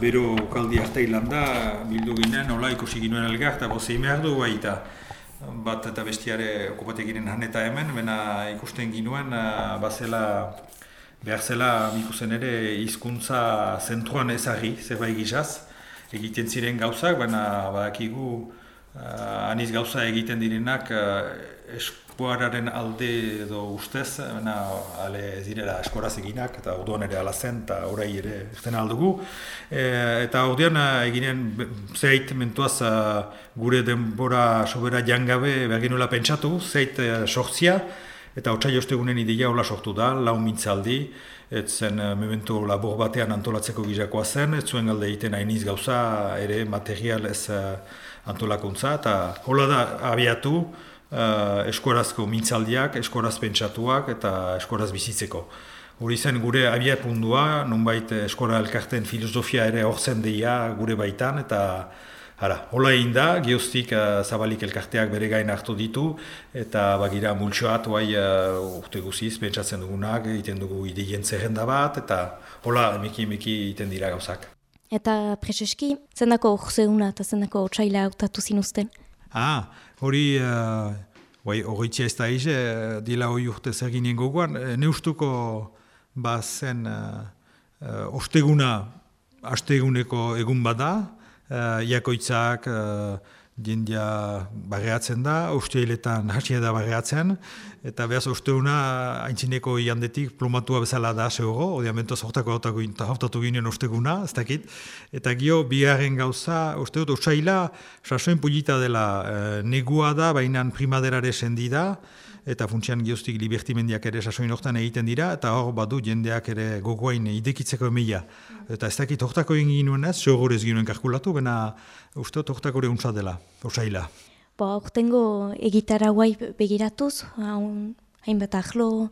bero kaldi arte da, bildu ginen, hola ikusi ginuen elgar, eta bozei behar du baita. Bat eta bestiare okupate ginen han eta hemen, bena ikusten ginuen, bazela, behar zela mikusen ere hizkuntza zentruan ezagri, zerbait gizaz, egiten ziren gauzak, baina badakigu uh, aniz gauza egiten direnak eskuararen alde edo ustez, baina ale ez direla eskoraz eginak, eta orduan ere ala zen, eta orai ere ezten aldugu. E, eta orduan eginen zeit mentuaz gure denbora sobera jangabe bergenuela pentsatu, zeit e, sortzia, eta hotxai ostegunen ideia hola sortu da, lau mintzaldi, ez zen momentu labor batean antolatzeko gizakoa zen, ez zuen galde egiten hainiz gauza ere material ez antolakuntza, eta hola da abiatu, uh, eskorazko mintzaldiak, eskoraz pentsatuak eta eskoraz bizitzeko. Hori zen gure abia pundua, nonbait eskora elkarten filosofia ere horzen deia gure baitan, eta Hala, hola egin da, geostik uh, zabalik elkarteak bere gain hartu ditu, eta bagira multsoat, oai uh, urte guziz, pentsatzen dugunak, egiten dugu ideien zerrenda bat, eta hola, emeki emeki egiten dira gauzak. Eta preseski, zendako orzeuna eta zendako otxaila autatu zinuzten? Ah, hori uh, hori ez da ize, uh, dila hori urte zer ginen gogoan, uh, neustuko bazen uh, uh, osteguna asteguneko egun bada, uh, iakoitzak, jendia barreatzen da, uste hiletan hasia da barreatzen, eta behaz uste una haintzineko iandetik plomatua bezala da zeuro, odiamento zortako hautatu ginen usteguna, ez dakit, eta gio bigarren gauza, uste dut, usaila, sasoen pulita dela, e, negua da, baina primaderare sendi da, eta funtsian gioztik libertimendiak ere sasoin hortan egiten dira, eta hor badu jendeak ere gogoain idekitzeko emila. Eta ez dakit hortako egin ginoen ez, ez ginoen kalkulatu, bena uste hortako ere untsa dela, osaila. Ba, hortengo egitara guai begiratuz, hain, hainbat ahlo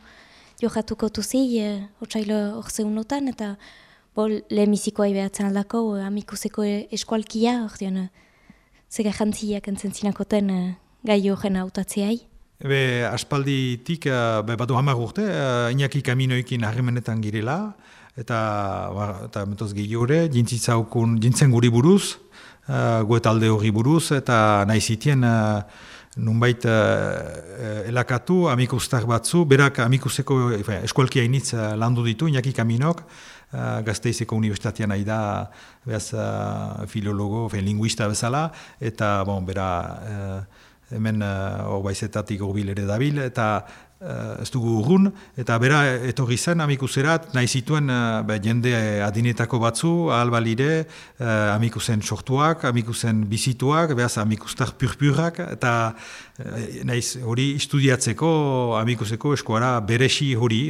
johatuko tuzi, e, osaila hor eta bo, lehemizikoa behatzen aldako, amikuseko eskualkia, hor dian, zega jantziak entzen zinakoten e, gai horren autatzeai. Ebe, aspalditik, uh, be, badu hamar urte, uh, inaki kaminoekin harremenetan girela, eta, ba, eta metoz gehiore, jintzitzaukun, jintzen guri buruz, uh, guetalde hori buruz, eta nahi zitien, uh, nunbait uh, elakatu, amikustak batzu, berak amikuseko eskualkia initz uh, landu ditu, inaki kaminok, uh, gazteizeko universitatean nahi da, behaz, uh, filologo, fe, linguista bezala, eta, bon, bera, hemen uh, baizetatik gobil ere dabil, eta uh, ez dugu urrun, eta bera etorri zen amikuserat, nahi zituen uh, jende adinetako batzu, ahalbalire, uh, amikusen sortuak, amikusen bizituak, behaz amikustar purpurrak, eta naiz hori estudiatzeko amikuseko eskuara beresi hori,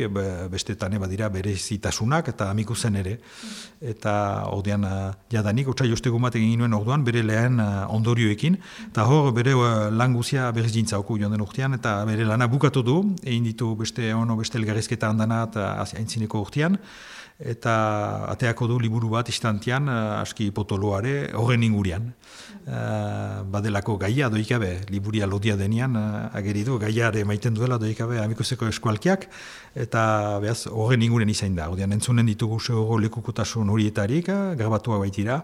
bestetan badira berezitasunak, eta amikusen ere. Eta ordean uh, jadanik, otsa jostegu bat egin nuen orduan, bere lehen uh, ondorioekin, eta hor bere uh, lan guzia berriz jintzauku joan den urtean, eta bere lana bukatu du, egin ditu beste ono beste elgarrizketa handana eta aintzineko urtean, eta ateako du liburu bat istantean, uh, aski potoloare, horren ingurian. Uh, badelako gaia doikabe, liburia lodia denean, uh, ageri du, gaiare maiten duela doikabe amikuseko eskualkiak, eta behaz, horren inguren izain da. Odean, entzunen ditugu zego lekukotasun horietarik, grabatua baitira,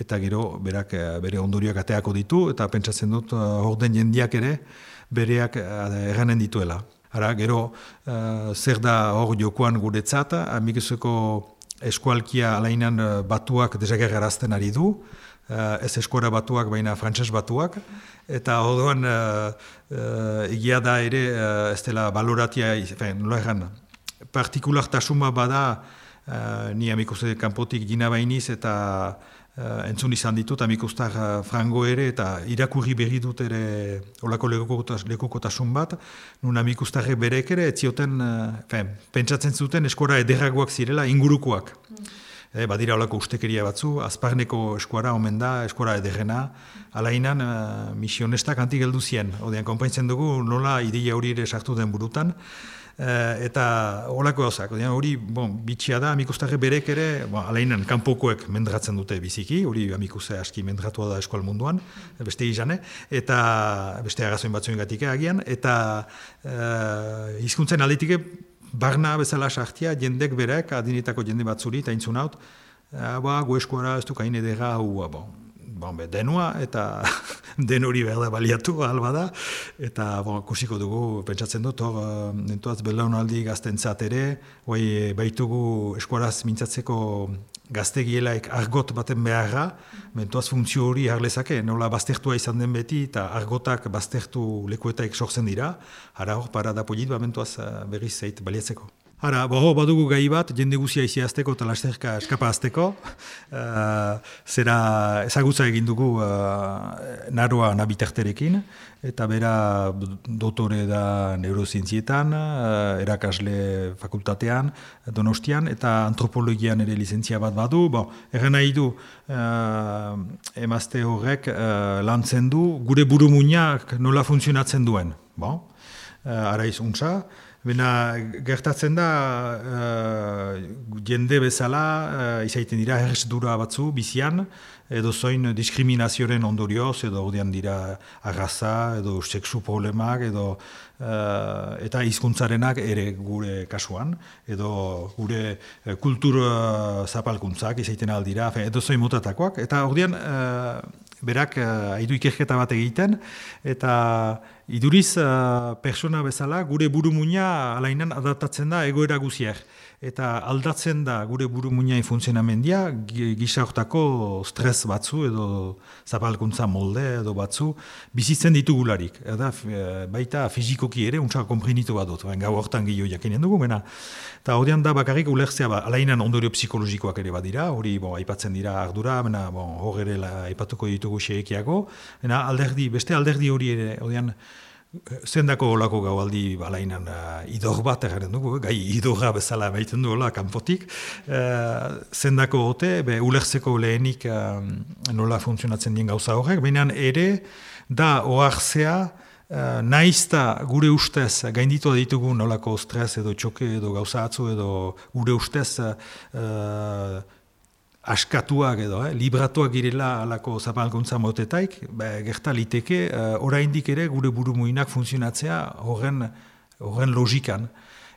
eta gero berak bere ondorioak ateako ditu, eta pentsatzen dut, hor den jendiak ere, bereak erranen dituela. Ara, gero, uh, zer da hor jokoan guretzat, amikuseko eskualkia alainan uh, batuak desagerrarazten ari du, uh, ez eskuara batuak, baina frantses batuak, eta hor uh, egia da ere, uh, ez dela baloratia, nola erran, partikulartasuma bada, uh, ni amikuse kanpotik gina bainiz, eta uh, entzun izan ditut, amikustar uh, frango ere, eta irakurri berri dut ere olako lekukotasun bat, nun amikustarre berek ere, etzioten, uh, pentsatzen zuten eskora ederragoak zirela ingurukoak. Mm. E, badira olako ustekeria batzu, azparneko eskuara omen da, eskuara ederrena, alainan uh, misionestak antik heldu zien. Odean, konpaintzen dugu nola ideia hori ere sartu den burutan, Eh, eta holako gauzak, hori bon, bitxia da, amikustarre berek ere, bon, alainan kanpokoek mendratzen dute biziki, hori amikuse aski mendratua da eskual munduan, beste izane, eta beste agazoin batzuen gatik agian, eta uh, hizkuntzen alditike barna bezala sartia, jendek berek, adinetako jende batzuri, eta intzun haut, ba, gu eskuara ez duk hain edera, hau, bon, bon, be, denua, eta den hori behar baliatu, alba da, eta bon, kusiko dugu, pentsatzen dut, hor, nentuaz belaunaldi gaztentzat ere, bai, baitugu eskuaraz mintzatzeko gaztegielaik argot baten beharra, mentuaz funtzio hori harlezake, nola baztertua izan den beti, eta argotak baztertu lekuetaik sortzen dira, hara hor, para da polit, ba, mentuaz berriz zeit baliatzeko. Hara, boho, badugu gai bat, jende guzia izi azteko eta lasterka eskapa azteko. Uh, zera ezagutza egin dugu uh, naroa nabiterterekin, eta bera dotore da neurozientzietan, uh, erakasle fakultatean, donostian, eta antropologian ere lizentzia bat badu. Bon, Erren nahi du, uh, emazte horrek uh, lantzen du, gure burumuñak nola funtzionatzen duen. Bon, uh, ara izuntza. Bena, gertatzen da, uh, jende bezala, uh, izaiten dira dura batzu, bizian, edo zoin diskriminazioaren ondorioz, edo ordean dira arraza, edo sexu problemak, edo uh, eta hizkuntzarenak ere gure kasuan, edo gure kultur uh, zapalkuntzak izaiten aldira, edo zoin motatakoak, eta ordean, berak uh, aidu ikerketa bat egiten, eta iduriz uh, persona bezala gure burumuina alainan adaptatzen da egoera guziak eta aldatzen da gure buru muñai funtzionamendia, gisa hortako stres batzu edo zapalkuntza molde edo batzu bizitzen ditugularik. Eda, baita fizikoki ere untsa komprenitu bat dut, gau hortan gehiago jakinen dugu, mena. Eta horian da bakarrik ulertzea, ba, alainan ondorio psikologikoak ere badira, hori bo, aipatzen dira ardura, mena, bo, hor ere aipatuko ditugu xeekiago, mena, alderdi, beste alderdi hori ere, horian, Zendako olako gaualdi balainan uh, idor bat egaren dugu, gai idorra bezala baiten du hola kanpotik. Uh, zendako ote, be, ulertzeko lehenik uh, nola funtzionatzen dien gauza horrek, baina ere da oarzea uh, naizta gure ustez gainditu ditugu nolako stres edo txoke edo gauza atzu edo gure ustez uh, askatuak edo, eh, libratuak girela alako zapalkuntza motetaik, ba, gerta liteke, uh, oraindik ere gure buru muinak funtzionatzea horren, horren logikan.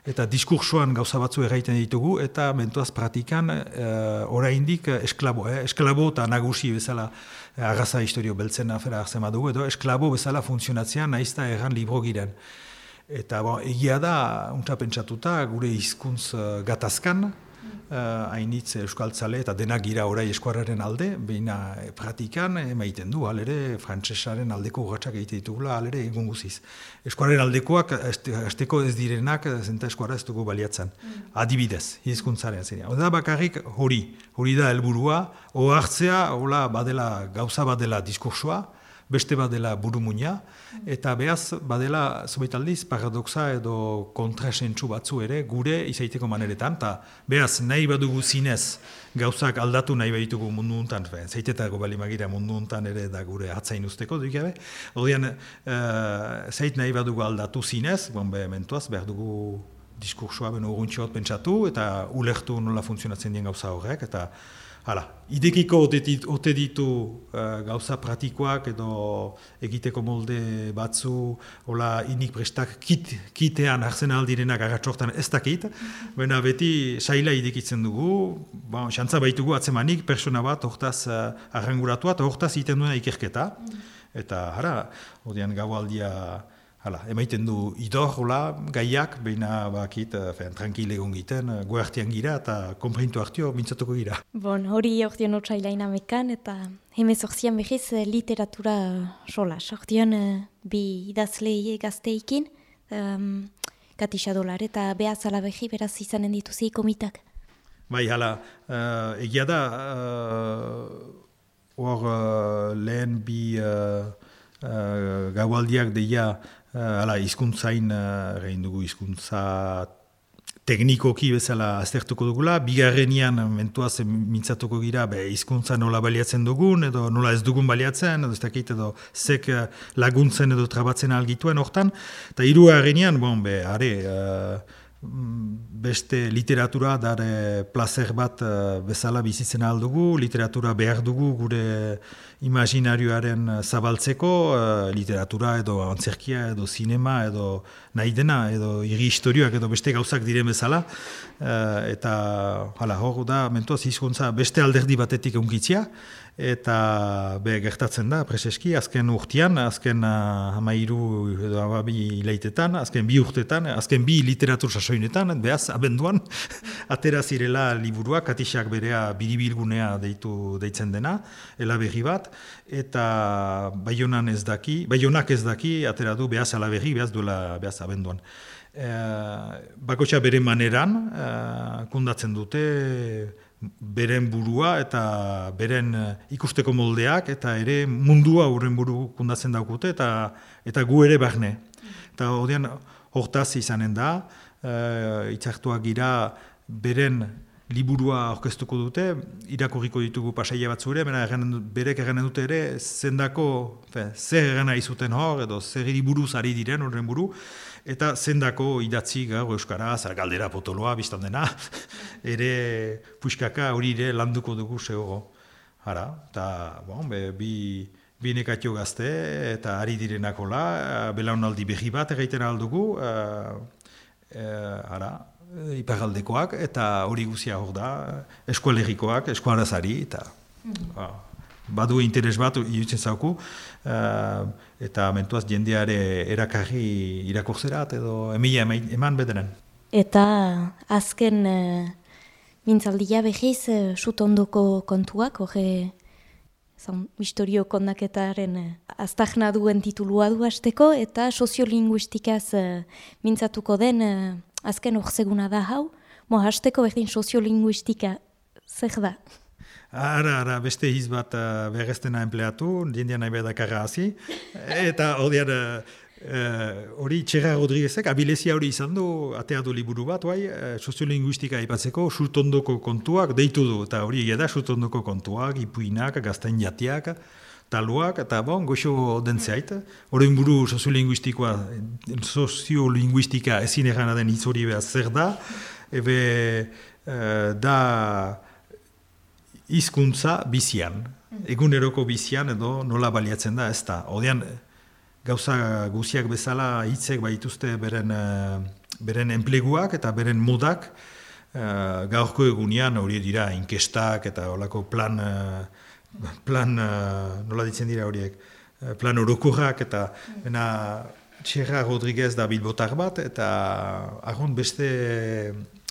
Eta diskursoan gauza batzu erraiten ditugu, eta mentuaz pratikan uh, oraindik esklabo, eh, esklabo eta nagusi bezala uh, agaza historio beltzen afera hartzen badugu, edo esklabo bezala funtzionatzea nahizta erran libro giren. Eta bon, egia da, unta pentsatuta, gure hizkuntz uh, gatazkan, hainitz euskaltzale eta denak gira orai eskuarraren alde, beina e, pratikan emaiten du, alere frantsesaren aldeko urratxak egite ditugula, alere egun guziz. Eskuarren aldekoak, esteko ez direnak, zenta eskuarra ez dugu baliatzen. Mm. Adibidez, hizkuntzaren ziren. Oda bakarrik hori, hori da helburua, ohartzea, hola badela, gauza badela diskursua, beste badela burumuina, eta behaz badela zubait aldiz paradoxa edo kontrasentsu batzu ere gure izaiteko maneretan, eta behaz nahi badugu zinez gauzak aldatu nahi behitugu mundu untan, zeitetako bali magira mundu untan ere da gure hatzain usteko duk jabe, hodian uh, eh, zeit nahi badugu aldatu zinez, bon, be, mentuaz behar dugu diskursua beno urguntxot pentsatu, eta ulertu nola funtzionatzen dien gauza horrek, eta Hala, idekiko ote ditu uh, gauza pratikoak edo egiteko molde batzu, hola inik prestak kit, kitean hartzen aldirenak agatsortan ez dakit, baina beti saila idekitzen dugu, ba, xantza baitugu atzemanik persona bat hortaz uh, arranguratua eta hortaz iten duena ikerketa, eta hara, odian gaualdia Hala, emaiten du idor, gaiak, beina bakit, fean, eh, tranquil egon giten, eh, goartian gira eta komprintu hartio mintzatuko gira. Bon, hori ordean otxailain amekan eta hemez orzian behiz eh, literatura sola. Ordean bi idazle gazteikin, um, katisa dolar eta behazala behi beraz izanen dituzi komitak. Bai, hala, uh, egia da, hor uh, lehen bi uh, uh, gaualdiak deia Uh, ala, izkuntzain, uh, dugu, izkuntza teknikoki bezala aztertuko dugula, bigarrenian mentuaz mintzatuko gira, be, izkuntza nola baliatzen dugun, edo nola ez dugun baliatzen, edo ez dakit, edo zek uh, laguntzen edo trabatzen algituen hortan, eta hiru bon, be, are, uh, beste literatura dare placer bat uh, bezala bizitzen aldugu, literatura behar dugu gure imaginarioaren zabaltzeko, uh, literatura edo antzerkia edo sinema edo nahi dena edo iri historioak edo beste gauzak diren bezala. Eta hala, hor da, mentuaz hizkuntza beste alderdi batetik unkitzia, eta be gertatzen da preseski azken urtean azken uh, hamairu edo ababi hilaitetan, azken bi urtetan, azken bi literatur sasoinetan, behaz, abenduan, atera zirela liburua, katisak berea biribilgunea deitu deitzen dena, elaberri bat, eta baionan ez daki, baionak ez daki, atera du behaz alaberri, behaz duela behaz abenduan. E, bakotxa bere maneran, e, kundatzen dute, beren burua eta beren eh, ikusteko moldeak eta ere mundua horren buru kundatzen daukute eta eta gu ere barne. Eta horrean hortaz izanen da, uh, itzartuak gira beren liburua aurkeztuko dute, irakurriko ditugu pasaia bat zure, bera berek egenen dute ere, zendako, fe, zer egena izuten hor, edo zer buruz ari diren horren buru, eta zendako idatzi gaur Euskara, zara galdera potoloa, biztan dena, ere puxkaka hori ere landuko dugu zehogo. Hara, eta bon, be, bi, bi nekatio gazte eta ari direnakola, belaunaldi behi bat egiten aldugu, uh, uh, hara, iparaldekoak, eta hori guzia hor da, eskualerikoak, eskuarazari, eta... Mm badu interes bat irutzen zauku, uh, eta mentuaz jendeare erakarri irakurzerat edo emila eman bederen. Eta azken uh, mintzaldia behiz uh, sutondoko kontuak, hori zan, historio kondaketaren uh, duen titulua du hasteko, eta soziolinguistikaz uh, mintzatuko den uh, azken horzeguna da hau, mo hasteko berdin soziolinguistika zer da? Ara, ara, beste hiz bat uh, berreztena empleatu, diendian nahi behar dakarra hazi. Eta hori hori uh, Txerra Rodriguezek, abilezia hori izan du, atea du liburu bat, bai, uh, soziolinguistika ipatzeko, surtondoko kontuak deitu du, eta hori egia surtondoko kontuak, ipuinak, gazten jatiak, taluak, eta bon, goxo den zait. Hori buru soziolinguistikoa, soziolinguistika ezin egana den izori behar zer da, ebe uh, da hizkuntza bizian, eguneroko bizian edo nola baliatzen da, ez da. Odean, gauza guziak bezala hitzek baituzte beren, uh, beren enpleguak eta beren modak, uh, gaurko egunean hori dira inkestak eta olako plan, uh, plan nola ditzen dira horiek, plan orokorrak eta bena Txerra Rodriguez da bilbotar bat eta argont beste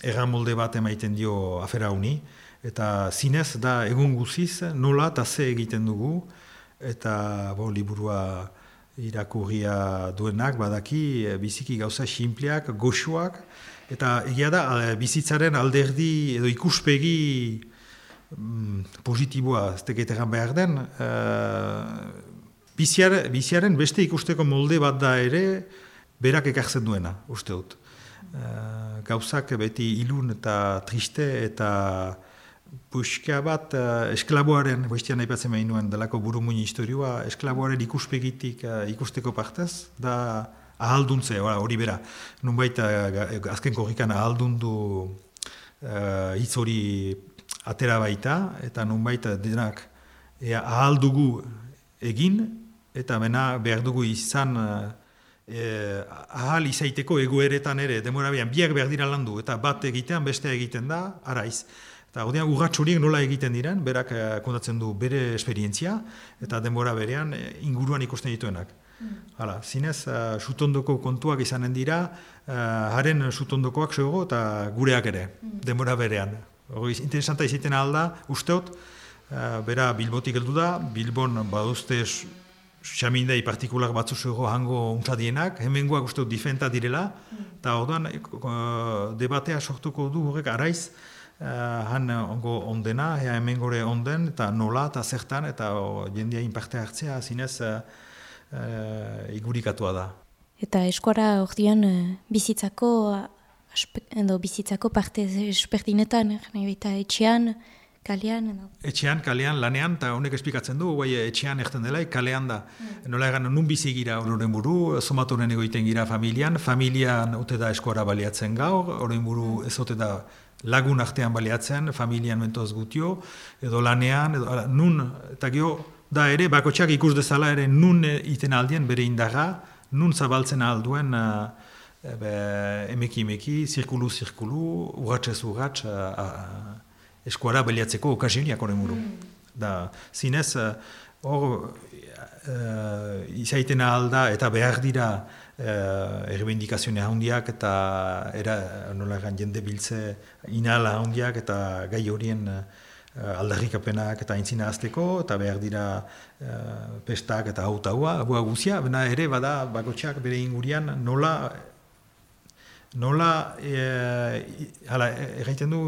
erramolde bat emaiten dio afera honi. Eta zinez da egun guziz nola eta ze egiten dugu eta bo, liburua irakurria duenak badaki e, biziki gauza sinpleak, goxuak eta egia da bizitzaren alderdi edo ikuspegi mm, positiboa ez teketeran behar den e, biziar, biziaren beste ikusteko molde bat da ere berak ekartzen duena, uste dut. E, gauzak beti ilun eta triste eta Puxka bat, uh, esklaboaren, boiztian nahi batzen behin nuen, delako burumuin historioa, esklaboaren ikuspegitik uh, ikusteko partez, da ahalduntze, hori bera. Nunbait, uh, azken korrikan ahaldundu uh, hitz hori atera baita, eta nunbait denak ea, ahaldugu egin, eta mena behar dugu izan uh, ahal izaiteko egoeretan ere, demora behan, biak behar dira landu, eta bat egitean, beste egiten da, araiz. Eta hori urratx horiek nola egiten diren, berak eh, kontatzen du bere esperientzia, eta denbora berean eh, inguruan ikusten dituenak. Mm. Hala, zinez, uh, sutondoko kontuak izanen dira, uh, haren sutondokoak zego eta gureak ere, mm. denbora berean. Hori, interesanta iziten alda, usteot, uh, bera Bilbotik heldu da, Bilbon baduzte xamindei partikulak batzu zego hango untadienak, hemengoak usteot difenta direla, mm. eta mm. uh, debatea sortuko du horrek araiz, uh, han ongo ondena, ea hemen gore onden, eta nola eta zertan, eta jendia inparte hartzea, zinez uh, uh, igurikatua da. Eta eskuara ordean bizitzako, edo bizitzako parte espertinetan, nahi baita etxean, kalean, edo. Etxean, kalean, lanean, eta honek esplikatzen du, bai, etxean erten dela, kalean da. Mm. Nola egan, nun bizi gira horren buru, somatoren egoiten gira familian, familian ote da eskuara baliatzen gaur, horren buru ez ote da lagun artean baliatzen, familian mentoz gutio, edo lanean, edo ala, nun, eta gio, da ere, bakotxak ikus dezala ere nun iten aldien bere indaga, nun zabaltzen alduen uh, ebe, emeki emeki, zirkulu zirkulu, urratxez urratx, uh, eskuara baliatzeko okasionia horren buru. Mm. Da, zinez, hor, uh, izaiten alda eta behar dira uh, errebendikazioa handiak eta era, nola jende biltze inala handiak eta gai horien uh, aldarrikapenak eta intzina azteko eta behar dira uh, pestak eta hau taua, abua guzia, bena ere bada bakotxak bere ingurian nola Nola, e, hala, erraiten du,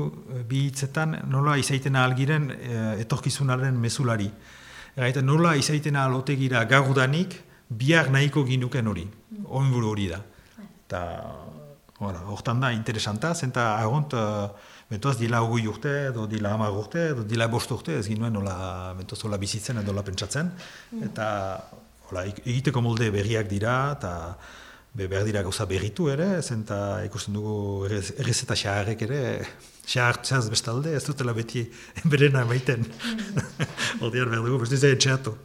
bi hitzetan, nola izaiten algiren e, etorkizunaren mesulari. Erraiten nola izaiten alotegira gaudanik, bihar nahiko ginuken hori, oin buru hori da. Eta, hortan da, interesanta, zenta agont, mentoaz, dila hogui urte, edo dila hamar urte, edo dila bost urte, ez ginuen nola, mentoaz, hola bizitzen, edo hola pentsatzen. Mm. Eta, hola, egiteko molde berriak dira, eta be, behar dira gauza berritu ere, zenta ikusten dugu errez eta xaharrek ere, xahartzaz bestalde, ez dutela beti berena maiten. Mm. Ordean behar dugu, beste zain txatu.